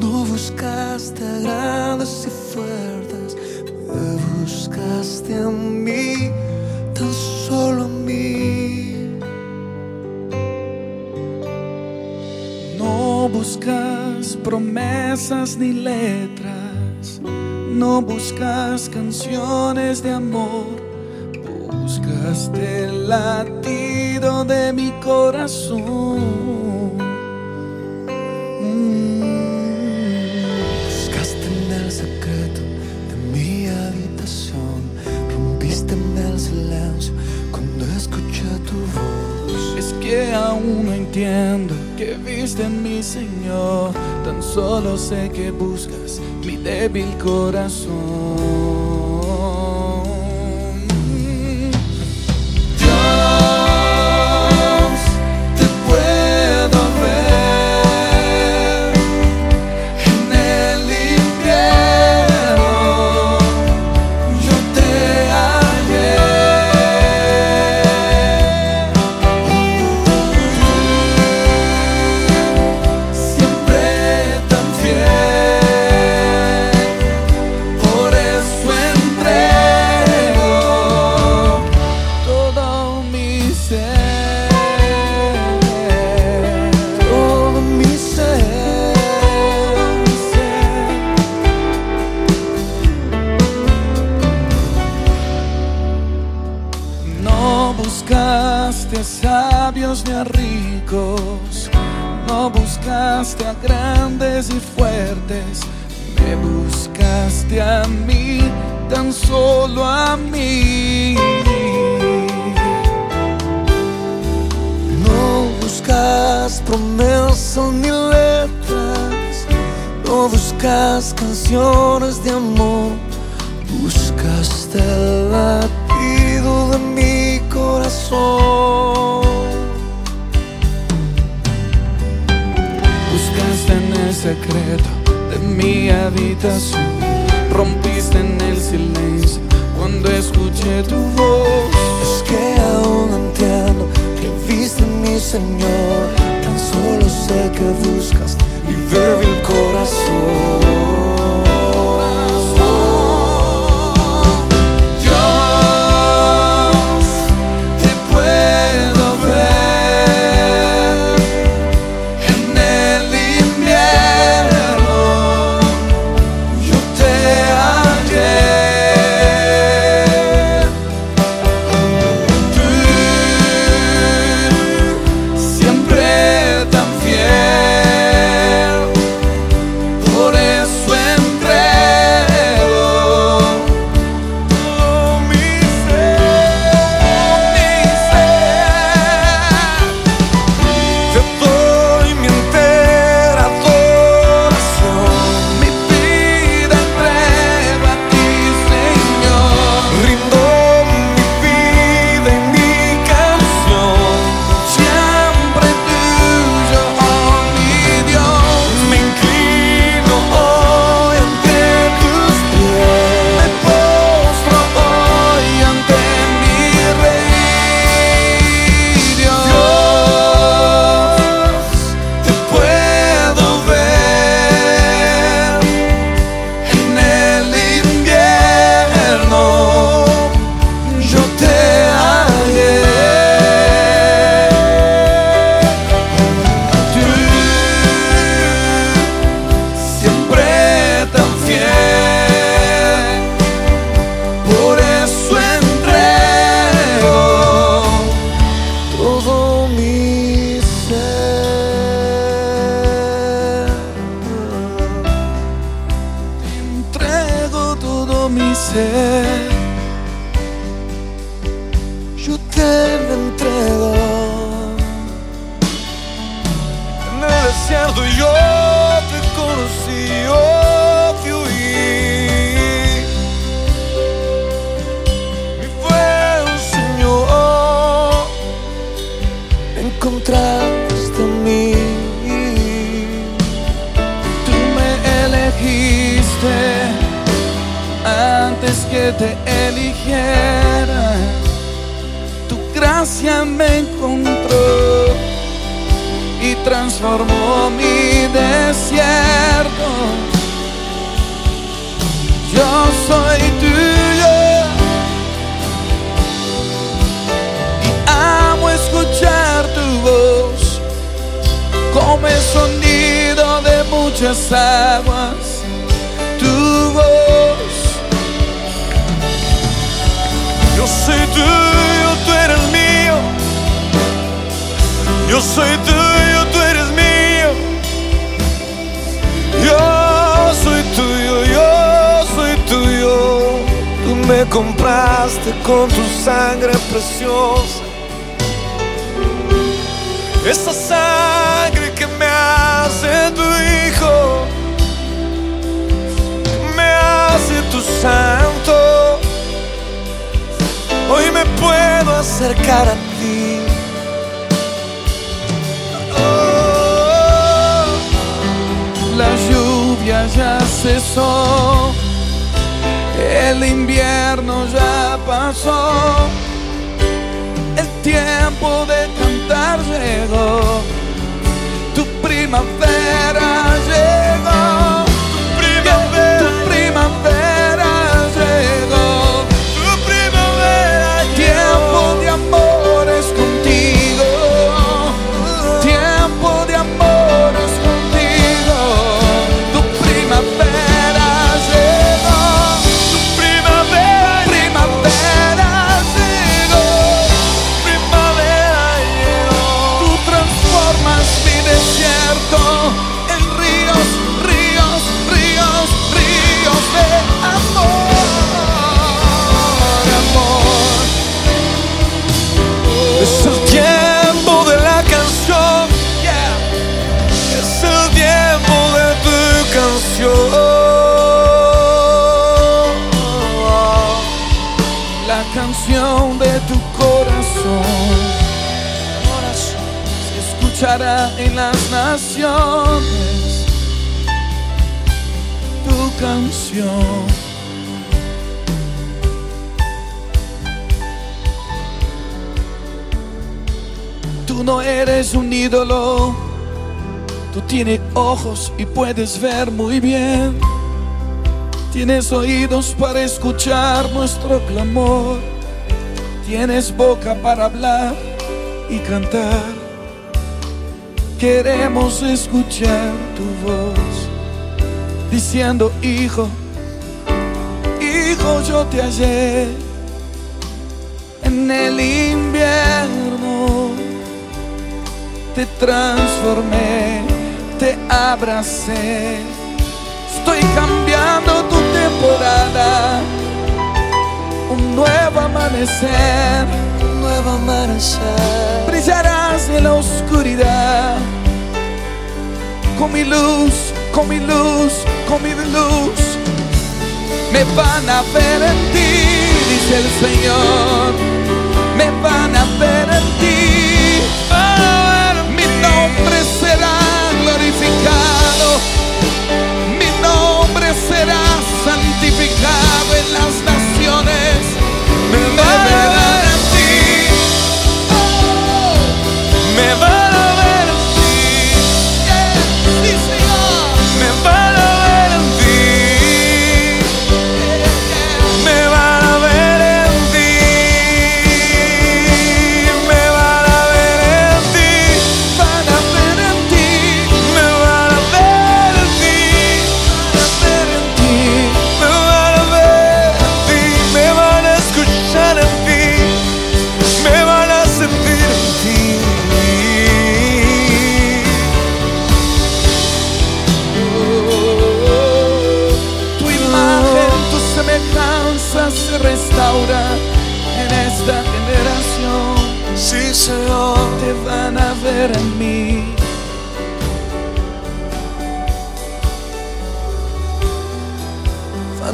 no buscaste a y fuertes, me buscaste a mí, tan solo a mí. No buscas promesas ni letras, no buscas canciones de amor, buscaste el latido de mi corazón. Entiendo que viste en mi Señor, tan solo sé que buscas mi débil corazón. Grandes y fuertes, me buscaste a mí, tan solo a mí. No buscas promesas ni letras, no buscas canciones de amor, buscaste el latido de mi corazón. Secreto de mi habitación, rompiste en el silencio cuando escuché tu voz. Es que aún entiendo que viste mi Señor, tan solo sé que buscas mi débil corazón. Desierto yo te conocí, yo te oí. Fue un Señor, encontraste en mí. Tú me elegiste antes que te eligiera. Tu gracia me encontró transformó mi desierto. Yo soy tuyo y amo escuchar tu voz como el sonido de muchas aguas. Tu voz. Yo soy tuyo, tú eres mío. Yo soy tuyo, compraste con tu sangre preciosa. Esa sangre que me hace tu hijo. Me hace tu santo. Hoy me puedo acercar a ti. Oh, La lluvia ya cesó, el invierno ya pasó, el tiempo de cantar llegó, tu primavera llegó, canción de tu corazón se escuchará en las naciones. Tu canción. Tú no eres un ídolo, tú tienes ojos y puedes ver muy bien. Tienes oídos para escuchar nuestro clamor. Tienes boca para hablar y cantar. Queremos escuchar tu voz diciendo, hijo, hijo, yo te hallé en el invierno. Te transformé, te abracé. Estoy cambiando tu temporada. Nuevo amanecer. Un nuevo amanecer. Brillarás en la oscuridad. Con mi luz, con mi luz, con mi luz. Me van a ver en ti, dice el Señor. Me van a ver en ti. Mi nombre será glorificado.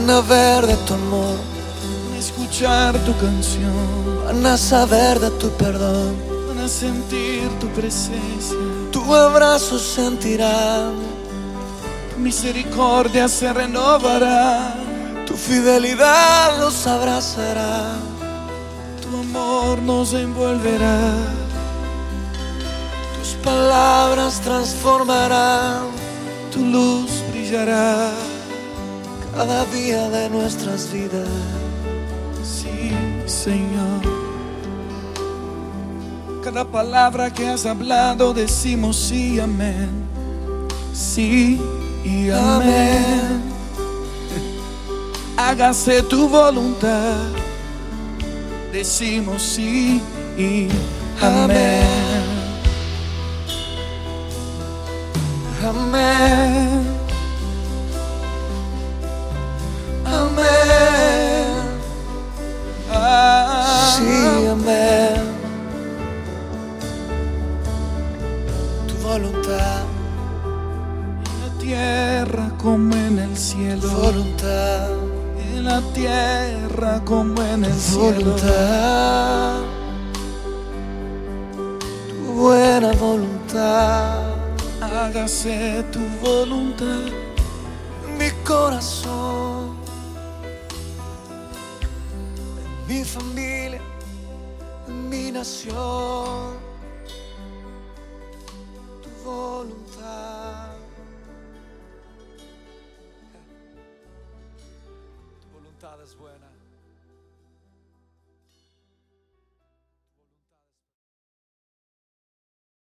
Van a ver de tu amor, Escuchar tu canción, van a saber de tu perdón, van a sentir tu presencia. tu abrazo sentirán, Tu misericordia se renovará. tu fidelidad los abrazará. Tu amor nos envolverá. Tus palabras transformarán, tu luz brillará. Cada día de nuestras vidas. Sí, Señor. Cada palabra que has hablado decimos sí, amén. Sí y amén. Hágase tu voluntad. Decimos sí y amén. Amén. Amén. Voluntad, En la tierra como en el tu cielo. voluntad, En la tierra como en el tu cielo. voluntad. Tu buena voluntad. Hágase tu voluntad. en mi corazón, en mi familia, en mi nación. voluntad.